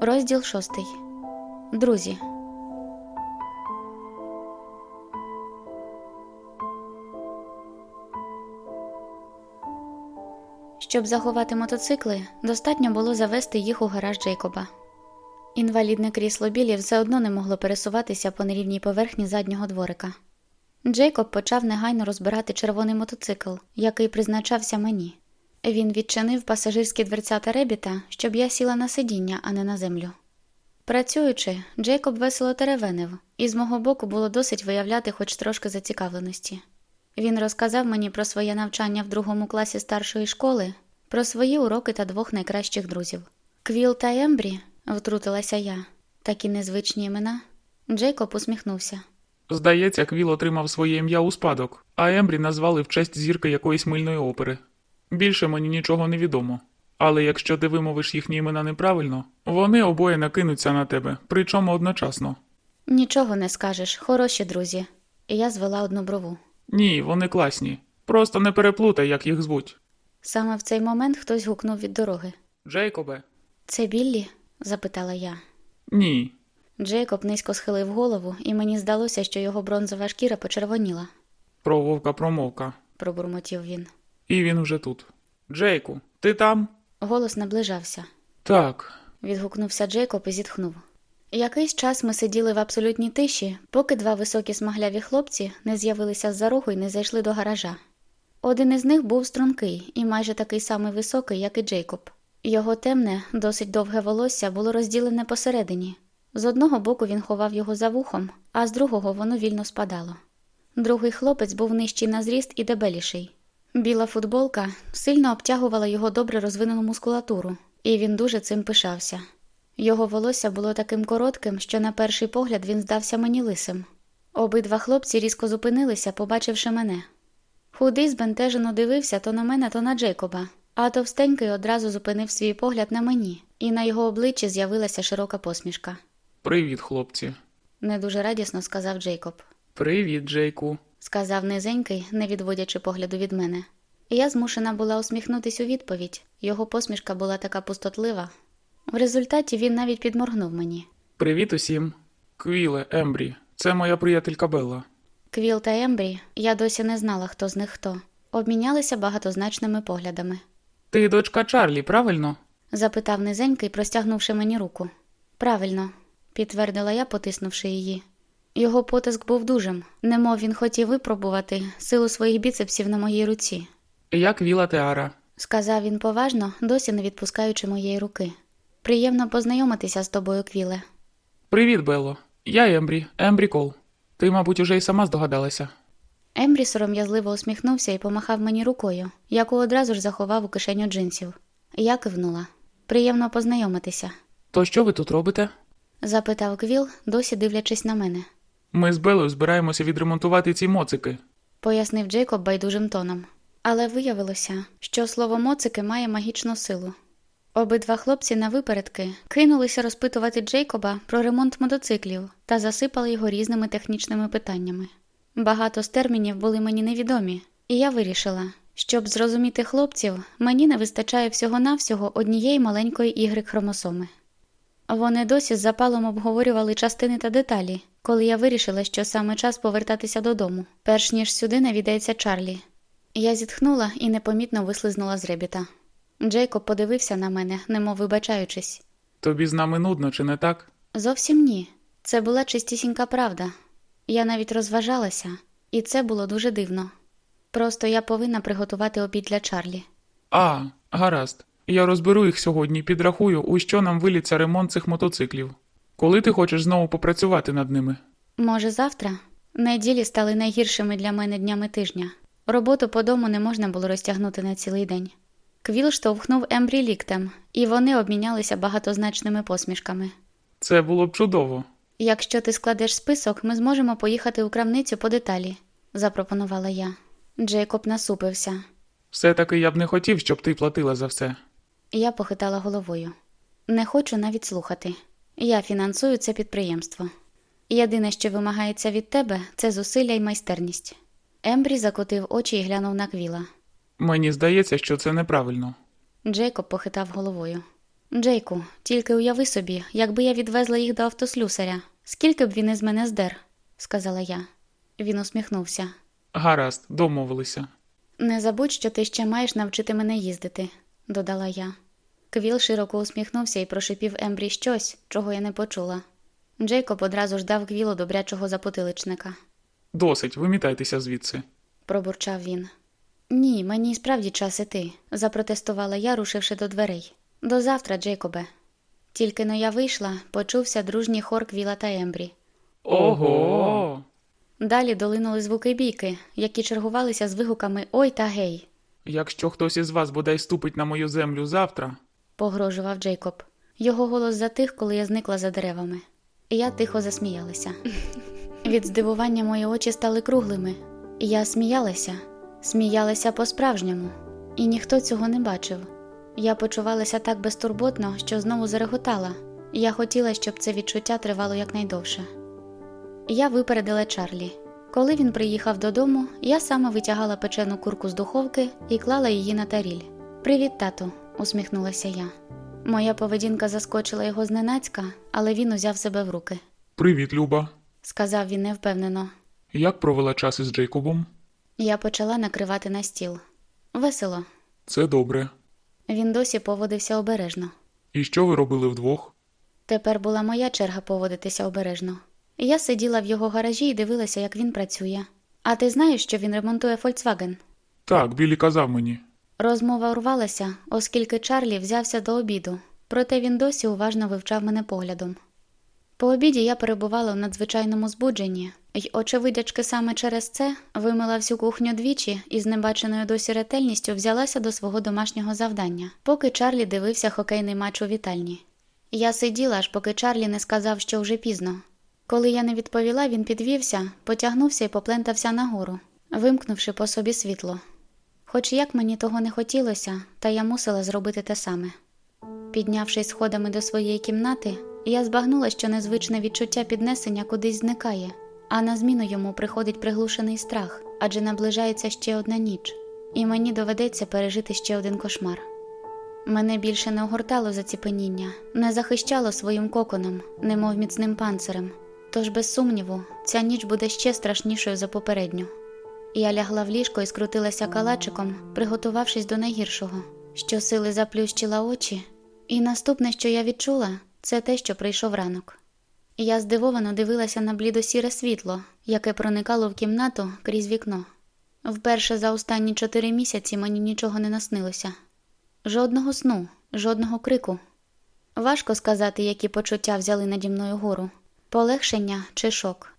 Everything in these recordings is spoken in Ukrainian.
Розділ шостий. Друзі. Щоб заховати мотоцикли, достатньо було завести їх у гараж Джейкоба. Інвалідне крісло Білі все одно не могло пересуватися по нерівній поверхні заднього дворика. Джейкоб почав негайно розбирати червоний мотоцикл, який призначався мені. Він відчинив пасажирські дверцята ребіта, щоб я сіла на сидіння, а не на землю. Працюючи, Джейкоб весело теревенив, і з мого боку було досить виявляти хоч трошки зацікавленості. Він розказав мені про своє навчання в другому класі старшої школи, про свої уроки та двох найкращих друзів. Квіл та Ембрі, втрутилася я, такі незвичні імена. Джейкоб усміхнувся. Здається, Квіл отримав своє ім'я у спадок, а Ембрі назвали в честь зірки якоїсь мильної опери. Більше мені нічого не відомо. Але якщо ти вимовиш їхні імена неправильно, вони обоє накинуться на тебе, причому одночасно. Нічого не скажеш, хороші друзі. І я звела одну брову. Ні, вони класні. Просто не переплутай, як їх звуть. Саме в цей момент хтось гукнув від дороги. Джейкобе? Це Біллі? запитала я. Ні. Джейкоб низько схилив голову, і мені здалося, що його бронзова шкіра почервоніла, Про вовка промовка. пробурмотів він. І він уже тут. Джейку, ти там? Голос наближався. Так. Відгукнувся Джейкоб і зітхнув. Якийсь час ми сиділи в абсолютній тиші, поки два високі смагляві хлопці не з'явилися з-за рогу і не зайшли до гаража. Один із них був стрункий і майже такий самий високий, як і Джейкоб. Його темне, досить довге волосся було розділене посередині. З одного боку він ховав його за вухом, а з другого воно вільно спадало. Другий хлопець був нижчий на зріст і дебеліший. Біла футболка сильно обтягувала його добре розвинену мускулатуру, і він дуже цим пишався. Його волосся було таким коротким, що на перший погляд він здався мені лисим. Обидва хлопці різко зупинилися, побачивши мене. Худий збентежено дивився то на мене, то на Джейкоба, а товстенький одразу зупинив свій погляд на мені, і на його обличчі з'явилася широка посмішка. Привіт, хлопці. Не дуже радісно сказав Джейкоб. Привіт, Джейку. Сказав низенький, не відводячи погляду від мене. Я змушена була усміхнутись у відповідь. Його посмішка була така пустотлива. В результаті він навіть підморгнув мені. Привіт усім. Квіле, Ембрі. Це моя приятелька Белла. Квіл та Ембрі, я досі не знала, хто з них хто, обмінялися багатозначними поглядами. Ти дочка Чарлі, правильно? Запитав низенький, простягнувши мені руку. Правильно, підтвердила я, потиснувши її. Його потиск був дужим, немов він хотів випробувати силу своїх біцепсів на моїй руці. Я Квіл Атеара. сказав він поважно, досі не відпускаючи моєї руки. Приємно познайомитися з тобою, Квіле. Привіт, Белло. Я Ембрі, Ембрі Кол. Ти, мабуть, уже й сама здогадалася. Ембрі сором'язливо усміхнувся і помахав мені рукою, яку одразу ж заховав у кишеню джинсів. Я кивнула. Приємно познайомитися, То що ви тут робите? запитав Квіл, досі дивлячись на мене. Ми з Белою збираємося відремонтувати ці моцики. пояснив Джейкоб байдужим тоном. Але виявилося, що слово моцики має магічну силу. Обидва хлопці на випередки кинулися розпитувати Джейкоба про ремонт мотоциклів та засипали його різними технічними питаннями. Багато з термінів були мені невідомі, і я вирішила, щоб зрозуміти хлопців, мені не вистачає всього-навсього однієї маленької ігри хромосоми. Вони досі з запалом обговорювали частини та деталі, коли я вирішила, що саме час повертатися додому, перш ніж сюди навідається Чарлі. Я зітхнула і непомітно вислизнула з ребіта. Джейкоб подивився на мене, немов вибачаючись. Тобі з нами нудно, чи не так? Зовсім ні. Це була чистісінька правда. Я навіть розважалася, і це було дуже дивно. Просто я повинна приготувати обід для Чарлі. А, гаразд. Я розберу їх сьогодні і підрахую, у що нам виліться ремонт цих мотоциклів. Коли ти хочеш знову попрацювати над ними? Може, завтра? Неділі стали найгіршими для мене днями тижня. Роботу по дому не можна було розтягнути на цілий день. Квіл штовхнув Ембрі ліктем, і вони обмінялися багатозначними посмішками. Це було б чудово. Якщо ти складеш список, ми зможемо поїхати у крамницю по деталі, запропонувала я. Джейкоб насупився. Все-таки я б не хотів, щоб ти платила за все. Я похитала головою. Не хочу навіть слухати. Я фінансую це підприємство. Єдине, що вимагається від тебе, це зусилля й майстерність. Ембрі закотив очі і глянув на квіла. Мені здається, що це неправильно. Джейкоб похитав головою. Джейку, тільки уяви собі, якби я відвезла їх до автослюсаря, скільки б він із мене здер, сказала я. Він усміхнувся. Гаразд, домовилися. Не забудь, що ти ще маєш навчити мене їздити, додала я. Квіл широко усміхнувся і прошипів Ембрі щось, чого я не почула. Джейкоб одразу ж дав Квілу добрячого запотиличника. Досить, вимітайтеся звідси. пробурчав він. Ні, мені справді час іти, запротестувала я, рушивши до дверей. До завтра, Джейкобе. Тільки но я вийшла, почувся дружній хор Квіла та Ембрі. Ого. Далі долинули звуки бійки, які чергувалися з вигуками Ой та гей, Якщо хтось із вас бодай ступить на мою землю завтра, погрожував Джейкоб. Його голос затих, коли я зникла за деревами. Я тихо засміялася. Від здивування мої очі стали круглими. Я сміялася, сміялася по-справжньому, і ніхто цього не бачив. Я почувалася так безтурботно, що знову зареготала. Я хотіла, щоб це відчуття тривало якнайдовше. Я випередила Чарлі. Коли він приїхав додому, я сама витягала печену курку з духовки і клала її на таріль. Привіт, тату, усміхнулася я. Моя поведінка заскочила його зненацька, але він узяв себе в руки. привіт, Люба. Сказав він невпевнено. Як провела час із Джейкобом? Я почала накривати на стіл. Весело. Це добре. Він досі поводився обережно. І що ви робили вдвох? Тепер була моя черга поводитися обережно. Я сиділа в його гаражі і дивилася, як він працює. А ти знаєш, що він ремонтує Фольксваген? Так, Білі казав мені. Розмова урвалася, оскільки Чарлі взявся до обіду, проте він досі уважно вивчав мене поглядом. По обіді я перебувала в надзвичайному збудженні, й, очевидячки, саме через це вимила всю кухню двічі і з небаченою досі ретельністю взялася до свого домашнього завдання, поки Чарлі дивився хокейний матч у вітальні. Я сиділа, аж поки Чарлі не сказав, що вже пізно. Коли я не відповіла, він підвівся, потягнувся і поплентався нагору, вимкнувши по собі світло. Хоч як мені того не хотілося, та я мусила зробити те саме. Піднявшись сходами до своєї кімнати, я збагнула, що незвичне відчуття піднесення кудись зникає, а на зміну йому приходить приглушений страх, адже наближається ще одна ніч, і мені доведеться пережити ще один кошмар. Мене більше не огортало заціпеніння, не захищало своїм коконом, немов міцним панцирем. Тож, без сумніву, ця ніч буде ще страшнішою за попередню. Я лягла в ліжко і скрутилася калачиком, приготувавшись до найгіршого. Щосили заплющила очі, і наступне, що я відчула, це те, що прийшов ранок. Я здивовано дивилася на блідосіре світло, яке проникало в кімнату крізь вікно. Вперше за останні чотири місяці мені нічого не наснилося. Жодного сну, жодного крику. Важко сказати, які почуття взяли наді мною гору полегшення чи шок.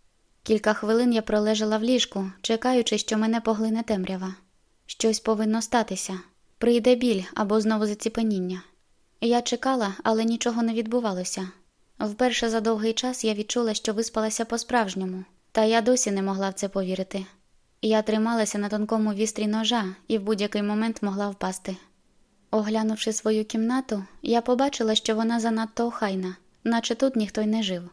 Кілька хвилин я пролежала в ліжку, чекаючи, що мене поглине темрява. Щось повинно статися прийде біль або знову заціпеніння. Я чекала, але нічого не відбувалося. Вперше за довгий час я відчула, що виспалася по-справжньому, та я досі не могла в це повірити. Я трималася на тонкому вістрі ножа і в будь-який момент могла впасти. Оглянувши свою кімнату, я побачила, що вона занадто охайна, наче тут ніхто й не жив.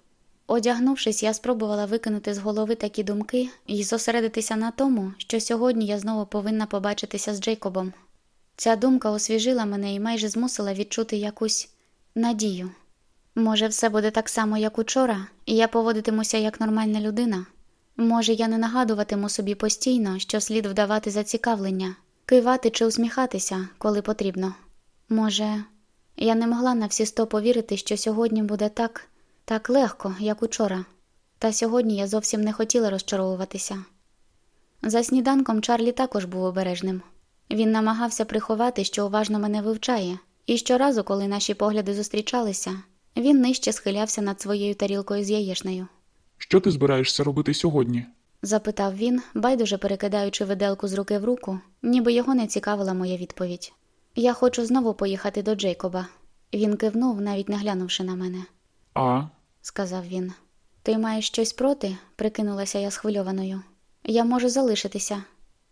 Одягнувшись, я спробувала викинути з голови такі думки і зосередитися на тому, що сьогодні я знову повинна побачитися з Джейкобом. Ця думка освіжила мене і майже змусила відчути якусь надію. Може, все буде так само, як учора, і я поводитимуся як нормальна людина. Може, я не нагадуватиму собі постійно, що слід вдавати зацікавлення, кивати чи усміхатися, коли потрібно. Може, я не могла на всі сто повірити, що сьогодні буде так, так легко, як учора. Та сьогодні я зовсім не хотіла розчаровуватися. За сніданком Чарлі також був обережним. Він намагався приховати, що уважно мене вивчає, і щоразу, коли наші погляди зустрічалися, він нижче схилявся над своєю тарілкою з яєшнею. Що ти збираєшся робити сьогодні? запитав він, байдуже перекидаючи виделку з руки в руку, ніби його не цікавила моя відповідь. Я хочу знову поїхати до Джейкоба. Він кивнув, навіть не глянувши на мене, А, сказав він. Ти маєш щось проти? прикинулася я схвильованою. Я можу залишитися.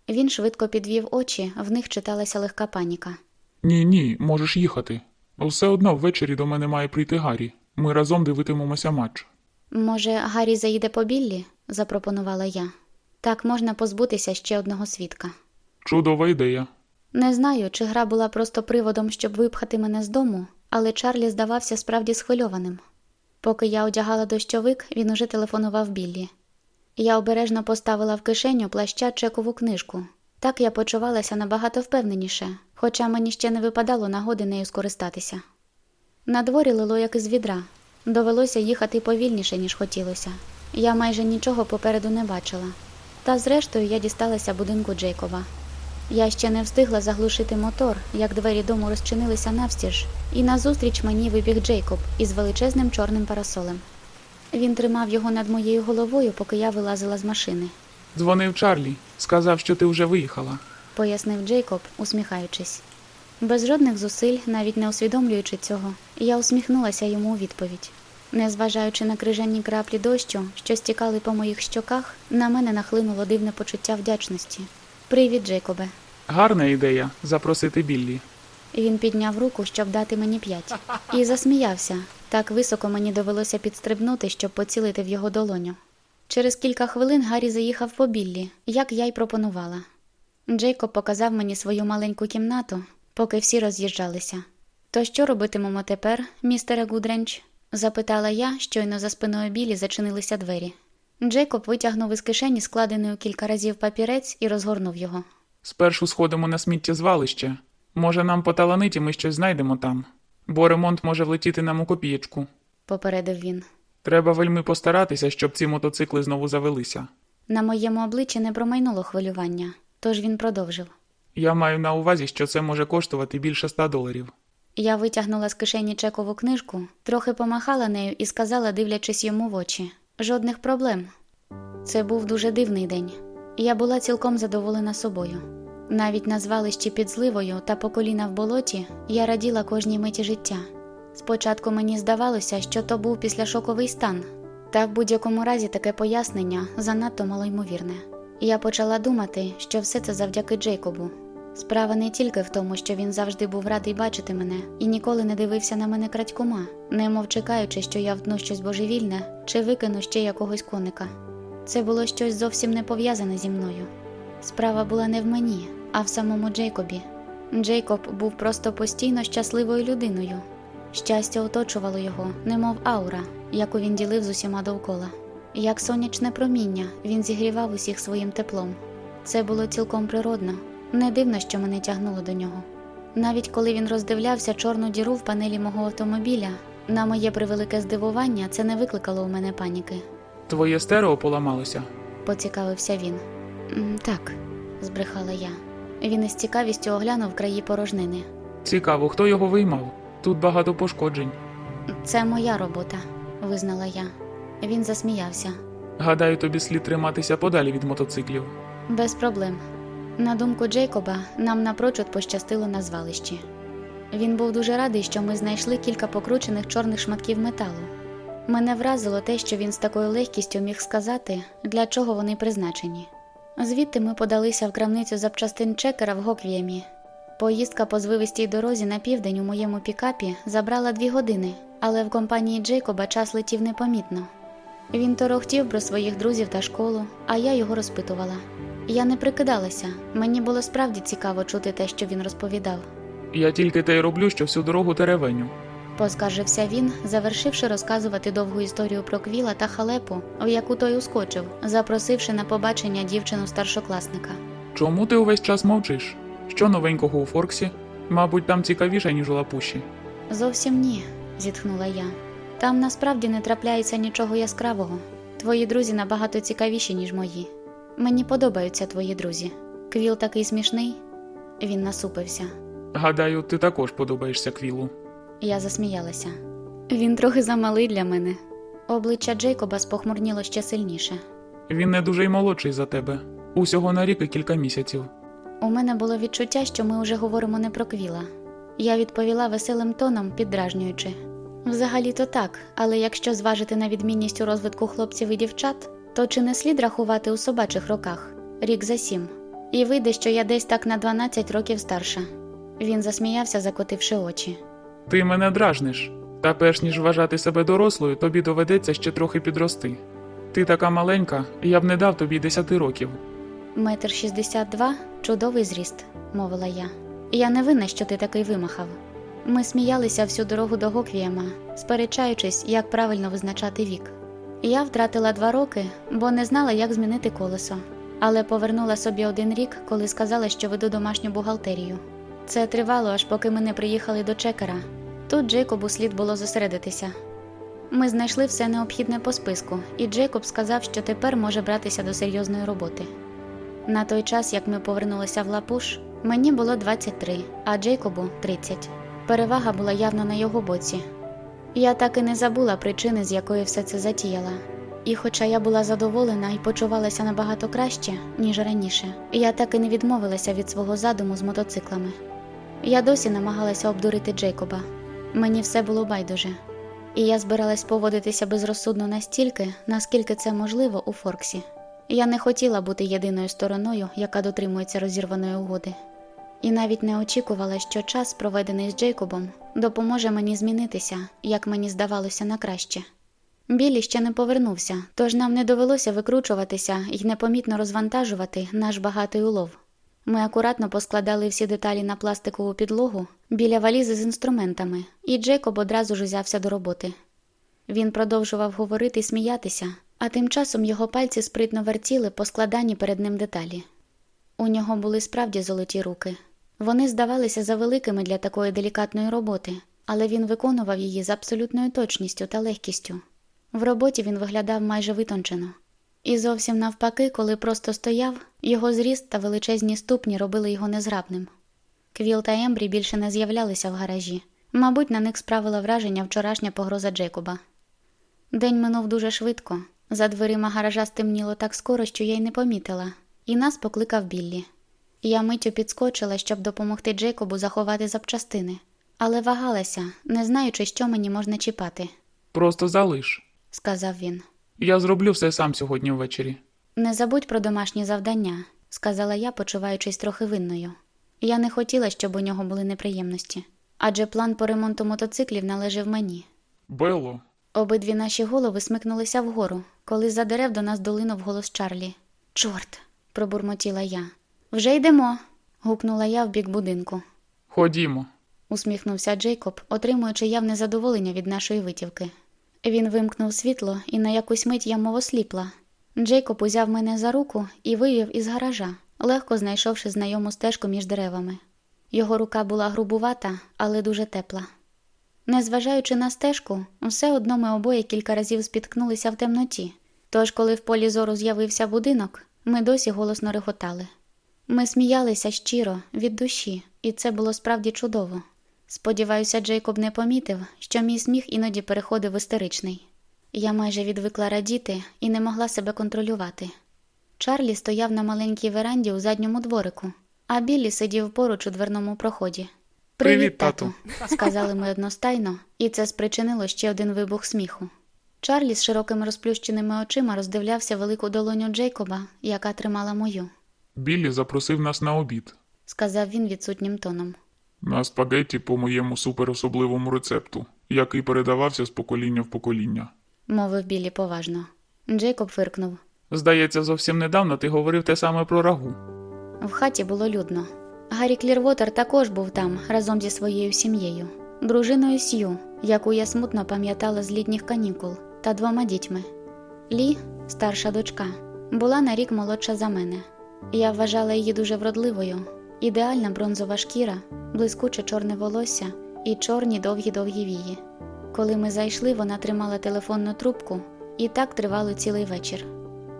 Він швидко підвів очі, в них читалася легка паніка. ні, ні, можеш їхати. Все одно ввечері до мене має прийти Гаррі. Ми разом дивитимемося матч. Може, Гаррі заїде по Біллі? запропонувала я. Так можна позбутися ще одного свідка. Чудова ідея. Не знаю, чи гра була просто приводом, щоб випхати мене з дому, але Чарлі здавався справді схвильованим. Поки я одягала дощовик, він уже телефонував Біллі. Я обережно поставила в кишеню плаща чекову книжку. Так я почувалася набагато впевненіше, хоча мені ще не випадало нагоди нею скористатися. На дворі лило як із відра. Довелося їхати повільніше, ніж хотілося. Я майже нічого попереду не бачила. Та зрештою я дісталася будинку Джейкоба. Я ще не встигла заглушити мотор, як двері дому розчинилися навстіж, і назустріч мені вибіг Джейкоб із величезним чорним парасолем. Він тримав його над моєю головою, поки я вилазила з машини, Дзвонив Чарлі, сказав, що ти вже виїхала. пояснив Джейкоб, усміхаючись. Без жодних зусиль, навіть не усвідомлюючи цього, я усміхнулася йому у відповідь. Незважаючи на крижані краплі дощу, що стікали по моїх щоках, на мене нахлинуло дивне почуття вдячності. Привіт, Джейкобе. Гарна ідея запросити Біллі. Він підняв руку, щоб дати мені п'ять, і засміявся. Так високо мені довелося підстрибнути, щоб поцілити в його долоню. Через кілька хвилин Гаррі заїхав по Біллі, як я й пропонувала. Джейкоб показав мені свою маленьку кімнату, поки всі роз'їжджалися. То що робитимемо тепер, містере Гудренч? запитала я, щойно за спиною Біллі зачинилися двері. Джейкоб витягнув із кишені складений у кілька разів папірець і розгорнув його. Спершу сходимо на сміттєзвалище. Може, нам поталанить і ми щось знайдемо там. Бо ремонт може влетіти нам у копієчку. попередив він. Треба вельми постаратися, щоб ці мотоцикли знову завелися. На моєму обличчі не промайнуло хвилювання, тож він продовжив. Я маю на увазі, що це може коштувати більше ста доларів. Я витягнула з кишені чекову книжку, трохи помахала нею і сказала, дивлячись йому в очі: жодних проблем. Це був дуже дивний день. Я була цілком задоволена собою. Навіть на звалищі під зливою та по коліна в болоті я раділа кожній миті життя. Спочатку мені здавалося, що то був післяшоковий стан, та в будь-якому разі таке пояснення занадто малоймовірне. Я почала думати, що все це завдяки Джейкобу. Справа не тільки в тому, що він завжди був радий бачити мене і ніколи не дивився на мене крадькома, немов чекаючи, що я втну щось божевільне чи викину ще якогось коника. Це було щось зовсім не пов'язане зі мною. Справа була не в мені, а в самому Джейкобі. Джейкоб був просто постійно щасливою людиною. Щастя оточувало його, немов аура, яку він ділив з усіма довкола. Як сонячне проміння, він зігрівав усіх своїм теплом. Це було цілком природно, не дивно, що мене тягнуло до нього. Навіть коли він роздивлявся чорну діру в панелі мого автомобіля, на моє превелике здивування це не викликало у мене паніки. Твоє стерео поламалося. Поцікавився він. Так, збрехала я. Він із цікавістю оглянув краї порожнини. Цікаво, хто його виймав? Тут багато пошкоджень. Це моя робота, визнала я. Він засміявся. Гадаю, тобі слід триматися подалі від мотоциклів. Без проблем. На думку Джейкоба, нам напрочуд пощастило на звалищі. Він був дуже радий, що ми знайшли кілька покручених чорних шматків металу. Мене вразило те, що він з такою легкістю міг сказати, для чого вони призначені. Звідти ми подалися в крамницю запчастин чекера в Гоквіємі. Поїздка по звивистій дорозі на південь у моєму пікапі забрала дві години, але в компанії Джейкоба час летів непомітно. Він торохтів про своїх друзів та школу, а я його розпитувала. Я не прикидалася, мені було справді цікаво чути те, що він розповідав. Я тільки те й роблю, що всю дорогу теревеню. Поскаржився він, завершивши розказувати довгу історію про Квіла та халепу, в яку той ускочив, запросивши на побачення дівчину старшокласника. Чому ти увесь час мовчиш? Що новенького у Форксі? Мабуть, там цікавіше, ніж у лапуші. Зовсім ні, зітхнула я. Там насправді не трапляється нічого яскравого. Твої друзі набагато цікавіші, ніж мої. Мені подобаються твої друзі. Квіл такий смішний. Він насупився. Гадаю, ти також подобаєшся Квілу. Я засміялася. Він трохи замалий для мене. Обличчя Джейкоба спохмурніло ще сильніше. Він не дуже й молодший за тебе. Усього на рік і кілька місяців. У мене було відчуття, що ми вже говоримо не про Квіла. Я відповіла веселим тоном, піддражнюючи. Взагалі-то так, але якщо зважити на відмінність у розвитку хлопців і дівчат, то чи не слід рахувати у собачих роках рік за сім, і вийде, що я десь так на 12 років старша. Він засміявся, закотивши очі. Ти мене дражниш. Та перш ніж вважати себе дорослою, тобі доведеться ще трохи підрости. Ти така маленька, я б не дав тобі десяти років. Метр шістдесят два чудовий зріст, мовила я. Я не винна, що ти такий вимахав. Ми сміялися всю дорогу до Гоквієма, сперечаючись, як правильно визначати вік. Я втратила два роки, бо не знала, як змінити колесо, але повернула собі один рік, коли сказала, що веду домашню бухгалтерію. Це тривало, аж поки ми не приїхали до чекера. Тут Джейкобу слід було зосередитися. Ми знайшли все необхідне по списку, і Джейкоб сказав, що тепер може братися до серйозної роботи. На той час, як ми повернулися в Лапуш, мені було 23, а Джейкобу 30. Перевага була явно на його боці. Я так і не забула причини, з якої все це затіяла. І хоча я була задоволена і почувалася набагато краще, ніж раніше, я так і не відмовилася від свого задуму з мотоциклами. Я досі намагалася обдурити Джейкоба. Мені все було байдуже. І я збиралась поводитися безрозсудно настільки, наскільки це можливо у Форксі. Я не хотіла бути єдиною стороною, яка дотримується розірваної угоди. І навіть не очікувала, що час, проведений з Джейкобом, допоможе мені змінитися, як мені здавалося, на краще. Білі ще не повернувся, тож нам не довелося викручуватися і непомітно розвантажувати наш багатий улов. Ми акуратно поскладали всі деталі на пластикову підлогу біля валізи з інструментами, і Джейкоб одразу ж узявся до роботи. Він продовжував говорити і сміятися, а тим часом його пальці спритно вертіли поскладані перед ним деталі. У нього були справді золоті руки. Вони здавалися завеликими для такої делікатної роботи, але він виконував її з абсолютною точністю та легкістю. В роботі він виглядав майже витончено. І зовсім навпаки, коли просто стояв, його зріст та величезні ступні робили його незграбним. Квіл та Ембрі більше не з'являлися в гаражі. Мабуть, на них справила враження вчорашня погроза Джейкоба. День минув дуже швидко. За дверима гаража стемніло так скоро, що я й не помітила, і нас покликав Біллі. Я миттю підскочила, щоб допомогти Джейкобу заховати запчастини, але вагалася, не знаючи, що мені можна чіпати, Просто залиш. сказав він. Я зроблю все сам сьогодні ввечері. Не забудь про домашні завдання, сказала я, почуваючись трохи винною. Я не хотіла, щоб у нього були неприємності, адже план по ремонту мотоциклів належав мені. Белло, Обидві наші голови смикнулися вгору, коли за дерев до нас долинув голос Чарлі. Чорт, пробурмотіла я. Вже йдемо. гукнула я в бік будинку. ходімо. усміхнувся Джейкоб, отримуючи явне задоволення від нашої витівки. Він вимкнув світло, і на якусь мить я мов осліпла. Джейкоб узяв мене за руку і вивів із гаража, легко знайшовши знайому стежку між деревами. Його рука була грубувата, але дуже тепла. Незважаючи на стежку, все одно ми обоє кілька разів спіткнулися в темноті. Тож, коли в полі зору з'явився будинок, ми досі голосно реготали. Ми сміялися щиро, від душі, і це було справді чудово. Сподіваюся, Джейкоб не помітив, що мій сміх іноді переходив в істеричний. Я майже відвикла радіти і не могла себе контролювати. Чарлі стояв на маленькій веранді у задньому дворику, а Біллі сидів поруч у дверному проході. Привіт, тату», сказали ми одностайно, і це спричинило ще один вибух сміху. Чарлі з широкими розплющеними очима роздивлявся велику долоню Джейкоба, яка тримала мою, Біллі запросив нас на обід. сказав він відсутнім тоном. На спагетті по моєму суперособливому рецепту, який передавався з покоління в покоління. мовив Біллі поважно. Джейкоб фиркнув. Здається, зовсім недавно ти говорив те саме про рагу. В хаті було людно. Гаррі Клірвотер також був там разом зі своєю сім'єю, дружиною Сью, яку я смутно пам'ятала з літніх канікул, та двома дітьми. Лі, старша дочка, була на рік молодша за мене. Я вважала її дуже вродливою, ідеальна бронзова шкіра, блискуче чорне волосся і чорні довгі-довгі вії. Коли ми зайшли, вона тримала телефонну трубку, і так тривало цілий вечір.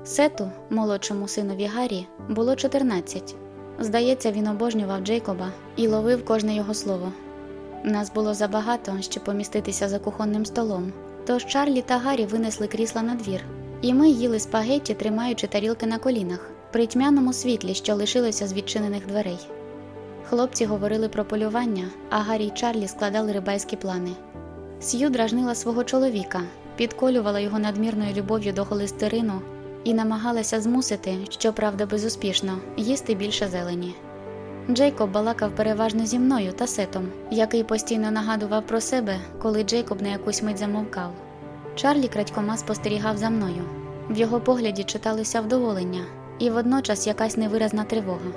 Сету, молодшому синові Гаррі, було 14. Здається, він обожнював Джейкоба і ловив кожне його слово. Нас було забагато, щоб поміститися за кухонним столом, тож Чарлі та Гаррі винесли крісла на двір, і ми їли спагетті, тримаючи тарілки на колінах, при тьмяному світлі, що лишилося з відчинених дверей. Хлопці говорили про полювання, а Гаррі й Чарлі складали рибальські плани. Сью дражнила свого чоловіка, підколювала його надмірною любов'ю до холестерину і намагалася змусити, щоправда безуспішно, їсти більше зелені. Джейкоб балакав переважно зі мною та сетом, який постійно нагадував про себе, коли Джейкоб на якусь мить замовкав. Чарлі крадькома спостерігав за мною. В його погляді читалося вдоволення і водночас якась невиразна тривога.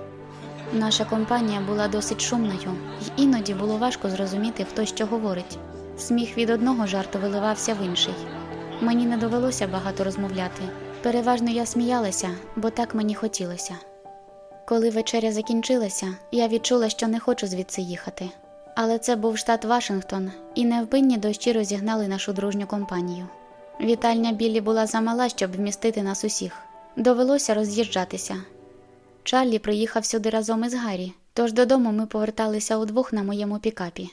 Наша компанія була досить шумною, і іноді було важко зрозуміти, хто що говорить. Сміх від одного жарту виливався в інший. Мені не довелося багато розмовляти. Переважно я сміялася, бо так мені хотілося. Коли вечеря закінчилася, я відчула, що не хочу звідси їхати. Але це був штат Вашингтон, і невпинні дощі розігнали нашу дружню компанію. Вітальня Біллі була замала, щоб вмістити нас усіх. Довелося роз'їжджатися. Чарлі приїхав сюди разом із Гаррі, тож додому ми поверталися удвох на моєму пікапі.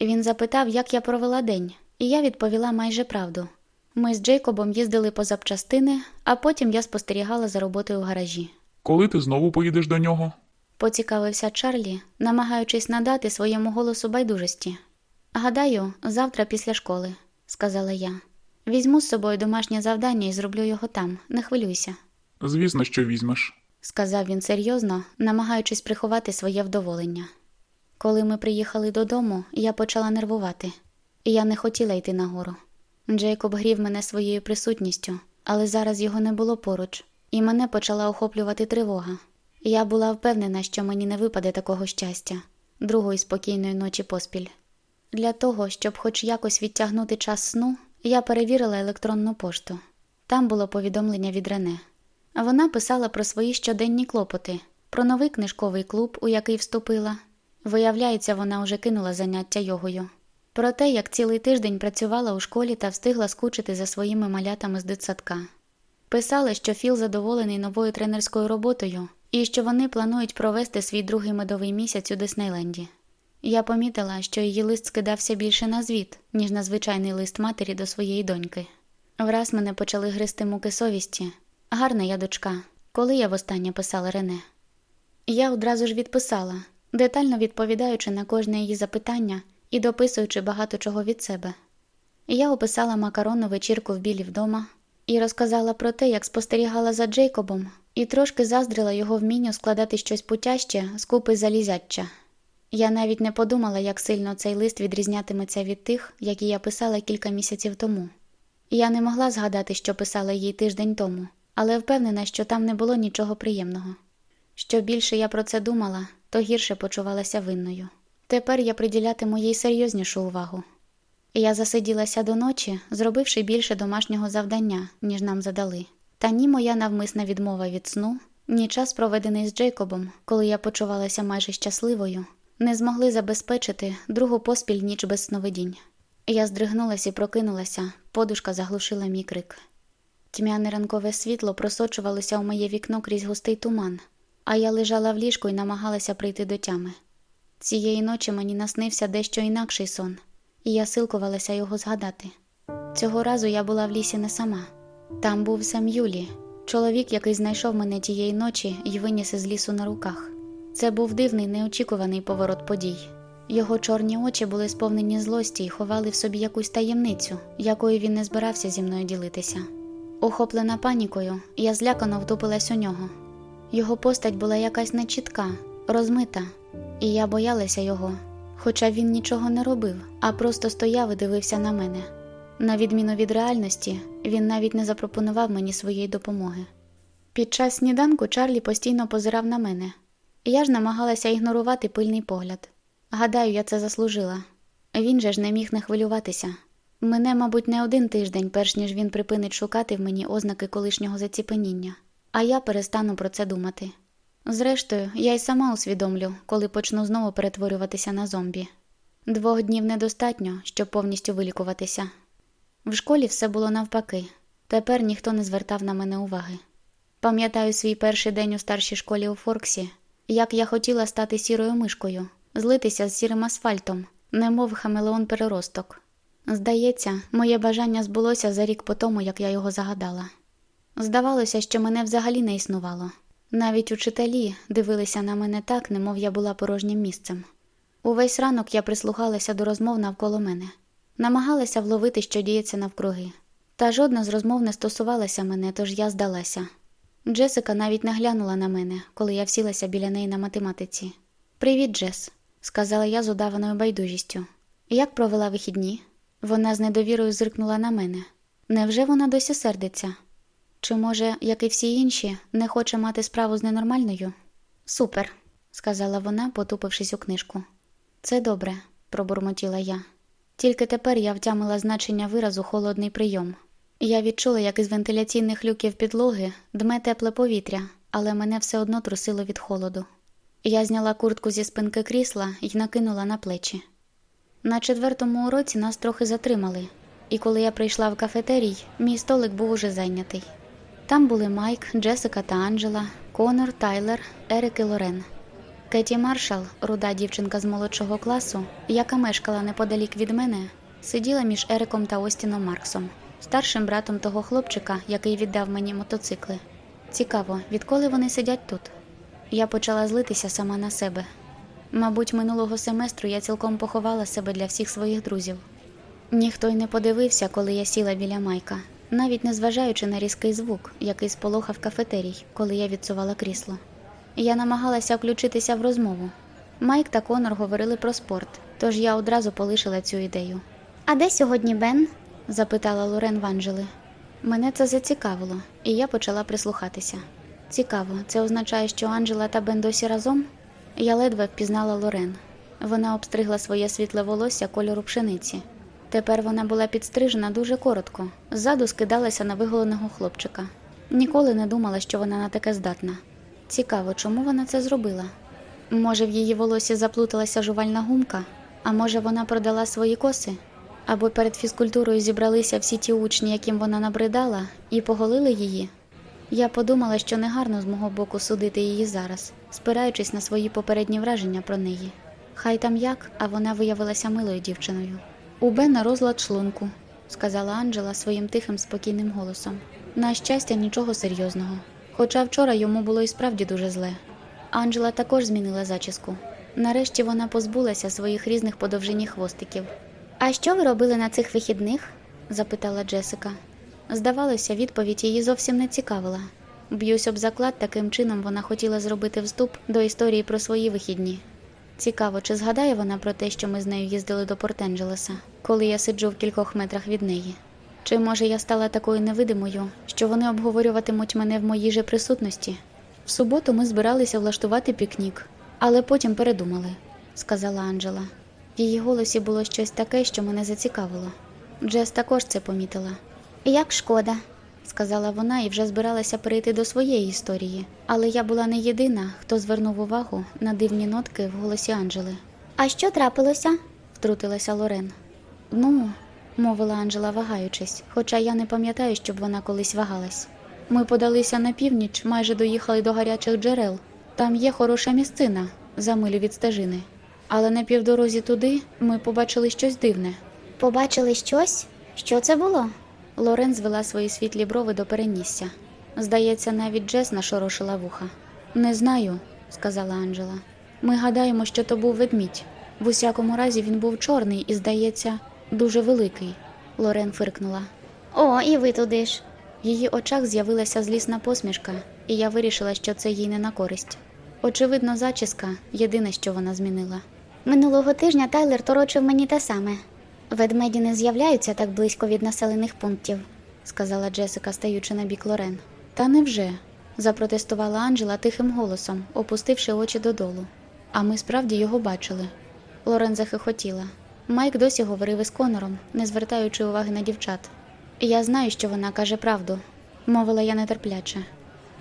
Він запитав, як я провела день, і я відповіла майже правду. Ми з Джейкобом їздили по запчастини, а потім я спостерігала за роботою в гаражі. Коли ти знову поїдеш до нього? Поцікавився Чарлі, намагаючись надати своєму голосу байдужості. Гадаю, завтра після школи, сказала я. Візьму з собою домашнє завдання і зроблю його там, не хвилюйся, Звісно, що візьмеш. сказав він серйозно, намагаючись приховати своє вдоволення. Коли ми приїхали додому, я почала нервувати, я не хотіла йти нагору. Джейкоб грів мене своєю присутністю, але зараз його не було поруч, і мене почала охоплювати тривога. Я була впевнена, що мені не випаде такого щастя, другої спокійної ночі поспіль. Для того, щоб хоч якось відтягнути час сну, я перевірила електронну пошту. Там було повідомлення від Рене. Вона писала про свої щоденні клопоти, про новий книжковий клуб, у який вступила. Виявляється, вона вже кинула заняття йогою. Про те, як цілий тиждень працювала у школі та встигла скучити за своїми малятами з дитсадка. Писали, що Філ задоволений новою тренерською роботою і що вони планують провести свій другий медовий місяць у Диснейленді. Я помітила, що її лист скидався більше на звіт, ніж на звичайний лист матері до своєї доньки. Враз мене почали гризти муки совісті. Гарна я дочка, коли я востаннє писала Рене. Я одразу ж відписала, детально відповідаючи на кожне її запитання і дописуючи багато чого від себе. Я описала макаронну вечірку в білі вдома і розказала про те, як спостерігала за Джейкобом, і трошки заздрила його вмінню складати щось путяще з купи залізяча. Я навіть не подумала, як сильно цей лист відрізнятиметься від тих, які я писала кілька місяців тому. Я не могла згадати, що писала їй тиждень тому, але впевнена, що там не було нічого приємного. Що більше я про це думала, то гірше почувалася винною. Тепер я приділятиму їй серйознішу увагу. Я засиділася до ночі, зробивши більше домашнього завдання, ніж нам задали. Та ні моя навмисна відмова від сну, ні час, проведений з Джейкобом, коли я почувалася майже щасливою, не змогли забезпечити другу поспіль ніч без сновидінь. Я здригнулася і прокинулася, подушка заглушила мій крик. Тьмяне ранкове світло просочувалося у моє вікно крізь густий туман, а я лежала в ліжку і намагалася прийти до тями. Цієї ночі мені наснився дещо інакший сон, і я силкувалася його згадати. Цього разу я була в лісі не сама. Там був сам Юлі, чоловік, який знайшов мене тієї ночі і виніс із лісу на руках. Це був дивний, неочікуваний поворот подій. Його чорні очі були сповнені злості і ховали в собі якусь таємницю, якою він не збирався зі мною ділитися. Охоплена панікою, я злякано втупилась у нього. Його постать була якась нечітка, розмита, і я боялася його, хоча він нічого не робив, а просто стояв і дивився на мене. На відміну від реальності, він навіть не запропонував мені своєї допомоги. Під час сніданку Чарлі постійно позирав на мене, я ж намагалася ігнорувати пильний погляд. Гадаю, я це заслужила. Він же ж не міг не хвилюватися. Мене, мабуть, не один тиждень, перш ніж він припинить шукати в мені ознаки колишнього заціпеніння, а я перестану про це думати. Зрештою, я й сама усвідомлю, коли почну знову перетворюватися на зомбі. Двох днів недостатньо, щоб повністю вилікуватися. В школі все було навпаки, тепер ніхто не звертав на мене уваги. Пам'ятаю свій перший день у старшій школі у Форксі, як я хотіла стати сірою мишкою, злитися з сірим асфальтом, немов хамелеон переросток. Здається, моє бажання збулося за рік по тому, як я його загадала. Здавалося, що мене взагалі не існувало. Навіть учителі дивилися на мене так, немов я була порожнім місцем. Увесь ранок я прислухалася до розмов навколо мене, намагалася вловити, що діється навкруги. Та жодна з розмов не стосувалася мене, тож я здалася. Джесика навіть не глянула на мене, коли я всілася біля неї на математиці. Привіт, Джес, сказала я з удаваною байдужістю. Як провела вихідні? Вона з недовірою зиркнула на мене. Невже вона досі сердиться? Чи, може, як і всі інші, не хоче мати справу з ненормальною? Супер, сказала вона, потупившись у книжку. Це добре, пробурмотіла я. Тільки тепер я втямила значення виразу холодний прийом. Я відчула, як із вентиляційних люків підлоги дме тепле повітря, але мене все одно трусило від холоду. Я зняла куртку зі спинки крісла і накинула на плечі. На четвертому уроці нас трохи затримали, і коли я прийшла в кафетерій, мій столик був уже зайнятий. Там були Майк, Джесика та Анджела, Конор, Тайлер, Ерик і Лорен. Кеті Маршал, руда дівчинка з молодшого класу, яка мешкала неподалік від мене, сиділа між Ериком та Остіном Марксом, старшим братом того хлопчика, який віддав мені мотоцикли. Цікаво, відколи вони сидять тут? Я почала злитися сама на себе. Мабуть, минулого семестру я цілком поховала себе для всіх своїх друзів. Ніхто й не подивився, коли я сіла біля майка, навіть не зважаючи на різкий звук, який сполохав кафетерій, коли я відсувала крісло. Я намагалася включитися в розмову. Майк та Конор говорили про спорт, тож я одразу полишила цю ідею. А де сьогодні Бен? запитала Лорен в Анджели. Мене це зацікавило, і я почала прислухатися. Цікаво, це означає, що Анджела та Бен досі разом? Я ледве впізнала Лорен. Вона обстригла своє світле волосся кольору пшениці. Тепер вона була підстрижена дуже коротко, ззаду скидалася на виголеного хлопчика. Ніколи не думала, що вона на таке здатна. Цікаво, чому вона це зробила? Може, в її волосі заплуталася жувальна гумка, а може, вона продала свої коси? Або перед фізкультурою зібралися всі ті учні, яким вона набридала, і поголили її. Я подумала, що негарно з мого боку судити її зараз, спираючись на свої попередні враження про неї. Хай там як, а вона виявилася милою дівчиною. У Бена розлад шлунку, сказала Анджела своїм тихим, спокійним голосом. На щастя, нічого серйозного. Хоча вчора йому було і справді дуже зле. Анджела також змінила зачіску. Нарешті вона позбулася своїх різних подовжині хвостиків. А що ви робили на цих вихідних? запитала Джесика. Здавалося, відповідь її зовсім не цікавила. Б'юсь об заклад, таким чином вона хотіла зробити вступ до історії про свої вихідні. Цікаво, чи згадає вона про те, що ми з нею їздили до Порт-Енджелеса, коли я сиджу в кількох метрах від неї. Чи може я стала такою невидимою, що вони обговорюватимуть мене в моїй же присутності? В суботу ми збиралися влаштувати пікнік, але потім передумали, сказала Анджела. В її голосі було щось таке, що мене зацікавило. Джес також це помітила. Як шкода, сказала вона і вже збиралася перейти до своєї історії, але я була не єдина, хто звернув увагу на дивні нотки в голосі Анджели. А що трапилося? втрутилася Лорен. Ну, мовила Анджела, вагаючись, хоча я не пам'ятаю, щоб вона колись вагалась. Ми подалися на північ, майже доїхали до гарячих джерел. Там є хороша місцина за милю від стежини. Але на півдорозі туди ми побачили щось дивне. Побачили щось? Що це було? Лорен звела свої світлі брови до перенісся. Здається, навіть Джес нашорошила вуха. Не знаю, сказала Анджела. Ми гадаємо, що то був ведмідь. В усякому разі він був чорний і, здається, дуже великий. Лорен фиркнула. О, і ви туди ж. В її очах з'явилася злісна посмішка, і я вирішила, що це їй не на користь. Очевидно, зачіска єдине, що вона змінила. Минулого тижня Тайлер торочив мені те саме. Ведмеді не з'являються так близько від населених пунктів. сказала Джесика, стаючи на бік Лорен. Та невже? запротестувала Анджела тихим голосом, опустивши очі додолу. А ми справді його бачили. Лорен захихотіла. Майк досі говорив із Конором, не звертаючи уваги на дівчат. Я знаю, що вона каже правду, мовила я нетерпляче.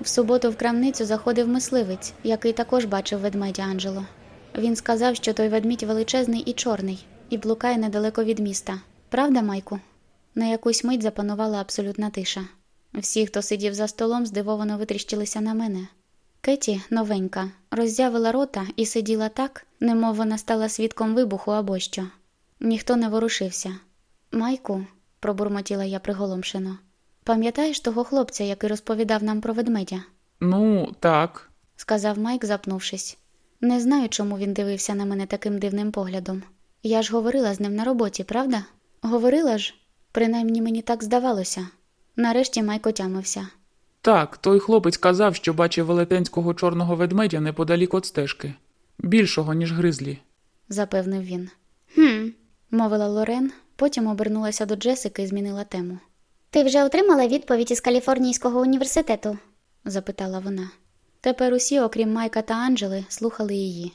В суботу в крамницю заходив мисливець, який також бачив ведмедя Анджело. Він сказав, що той ведмідь величезний і чорний, і блукає недалеко від міста. Правда, Майку? На якусь мить запанувала абсолютна тиша. Всі, хто сидів за столом, здивовано витріщилися на мене. Кеті, новенька, роззявила рота і сиділа так, немов вона стала свідком вибуху або що. Ніхто не ворушився. Майку, пробурмотіла я приголомшено. Пам'ятаєш того хлопця, який розповідав нам про ведмедя? Ну, так. сказав Майк, запнувшись. Не знаю, чому він дивився на мене таким дивним поглядом. Я ж говорила з ним на роботі, правда? Говорила ж, принаймні мені так здавалося. Нарешті Майк отямився. Так, той хлопець казав, що бачив велетенського чорного ведмедя неподалік від стежки. Більшого, ніж гризлі. запевнив він. Хм, Мовила Лорен, потім обернулася до Джесики і змінила тему. ти вже отримала відповідь із Каліфорнійського університету? запитала вона. Тепер усі, окрім Майка та Анджели, слухали її.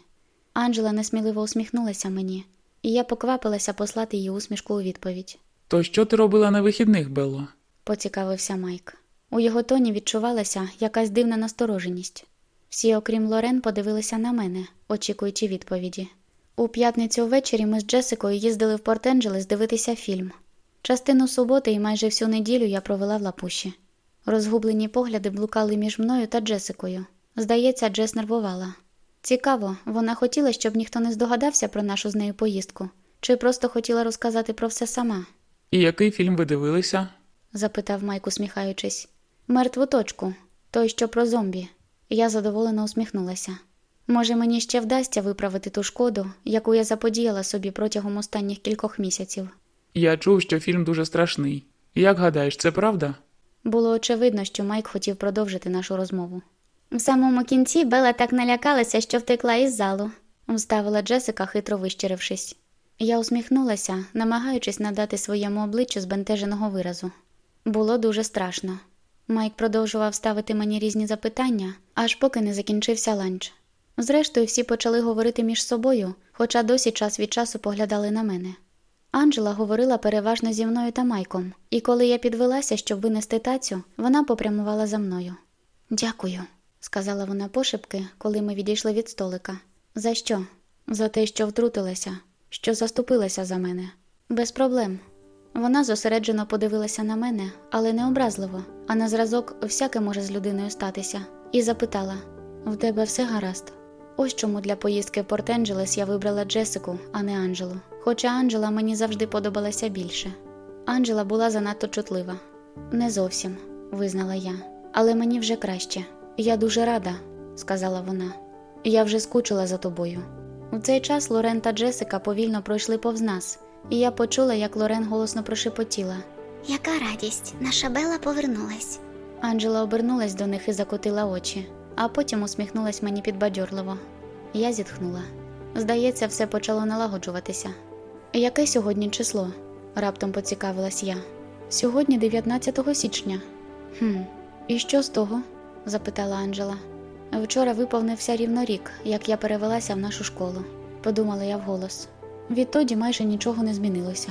Анджела несміливо усміхнулася мені, і я поквапилася послати їй усмішку у відповідь. То що ти робила на вихідних, Белло? поцікавився Майк. У його тоні відчувалася якась дивна настороженість. Всі, окрім Лорен, подивилися на мене, очікуючи відповіді. У п'ятницю ввечері ми з Джесикою їздили в Порт-Енджелес дивитися фільм. Частину суботи і майже всю неділю я провела в лапуші. Розгублені погляди блукали між мною та Джесикою. Здається, Джес нервувала. Цікаво, вона хотіла, щоб ніхто не здогадався про нашу з нею поїздку, чи просто хотіла розказати про все сама? І який фільм ви дивилися? запитав Майк, усміхаючись. Мертву точку, той, що про зомбі. Я задоволено усміхнулася. Може, мені ще вдасться виправити ту шкоду, яку я заподіяла собі протягом останніх кількох місяців. Я чув, що фільм дуже страшний. Як гадаєш, це правда? Було очевидно, що Майк хотів продовжити нашу розмову. В самому кінці Бела так налякалася, що втекла із залу. Вставила Джесика, хитро вищирившись. Я усміхнулася, намагаючись надати своєму обличчю збентеженого виразу. Було дуже страшно. Майк продовжував ставити мені різні запитання, аж поки не закінчився ланч. Зрештою, всі почали говорити між собою, хоча досі час від часу поглядали на мене. Анджела говорила переважно зі мною та Майком, і коли я підвелася, щоб винести тацю, вона попрямувала за мною. Дякую, сказала вона пошепки, коли ми відійшли від столика. За що? За те, що втрутилася, що заступилася за мене. Без проблем. Вона зосереджено подивилася на мене, але не образливо, а на зразок всяке може з людиною статися, і запитала: В тебе все гаразд? Ось чому для поїздки в Порт-Енджелес я вибрала Джесику, а не Анджелу. Хоча Анджела мені завжди подобалася більше. Анджела була занадто чутлива. Не зовсім, визнала я, але мені вже краще. Я дуже рада, сказала вона. Я вже скучила за тобою. У цей час Лорен та Джесика повільно пройшли повз нас, і я почула, як Лорен голосно прошепотіла. Яка радість, наша Бела повернулась. Анджела обернулась до них і закотила очі, а потім усміхнулась мені підбадьорливо. Я зітхнула. Здається, все почало налагоджуватися. Яке сьогодні число? раптом поцікавилась я. Сьогодні 19 січня. Хм, і що з того? Запитала Анджела. Вчора виповнився рівно рік, як я перевелася в нашу школу, подумала я вголос. Відтоді майже нічого не змінилося,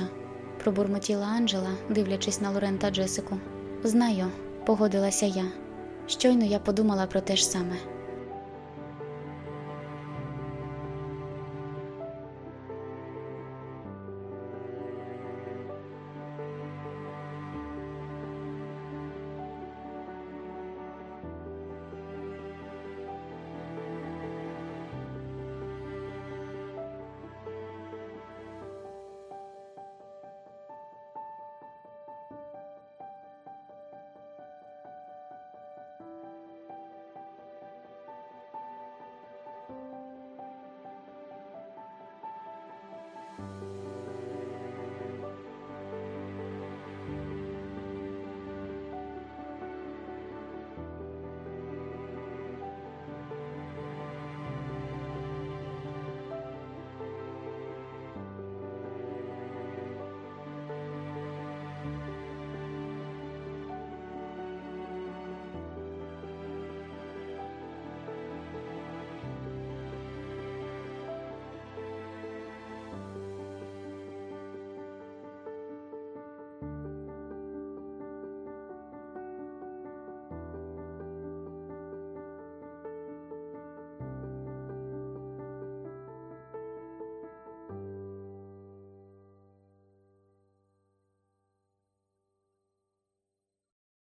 пробурмотіла Анджела, дивлячись на Лорен та Джесику. Знаю, погодилася я. Щойно я подумала про те ж саме.